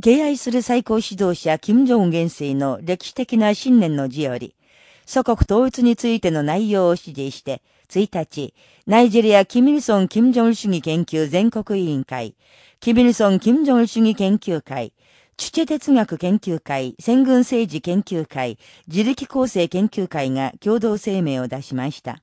敬愛する最高指導者金正恩元帥の歴史的な信念の字より、祖国統一についての内容を指示して、1日、ナイジェリア・キミルソン・キム・ジョン主義研究全国委員会、キミルソン・キム・ジョン主義研究会、チュチェ哲学研究会、戦軍政治研究会、自力構成研究会が共同声明を出しました。